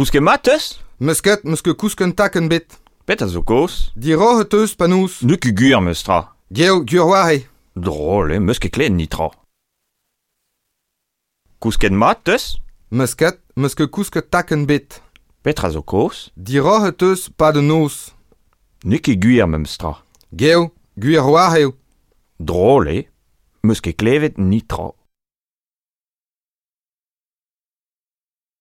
Kousket mat eus Mesket, meus ket kousken taken bet. Pet a zo kos Di rohet eus panous. Ne ku gur meus tra. Dieo gur ware. Drôle, eh, meus ket klen ni tra. Kousket mat eus Mesket, meus ket kousket taken bet. Pet a zo kos Di rohet eus pa de nous. Ne ket gur meus tra. Geo, gur ware. Drôle, eh, meus ket klevet ni tra.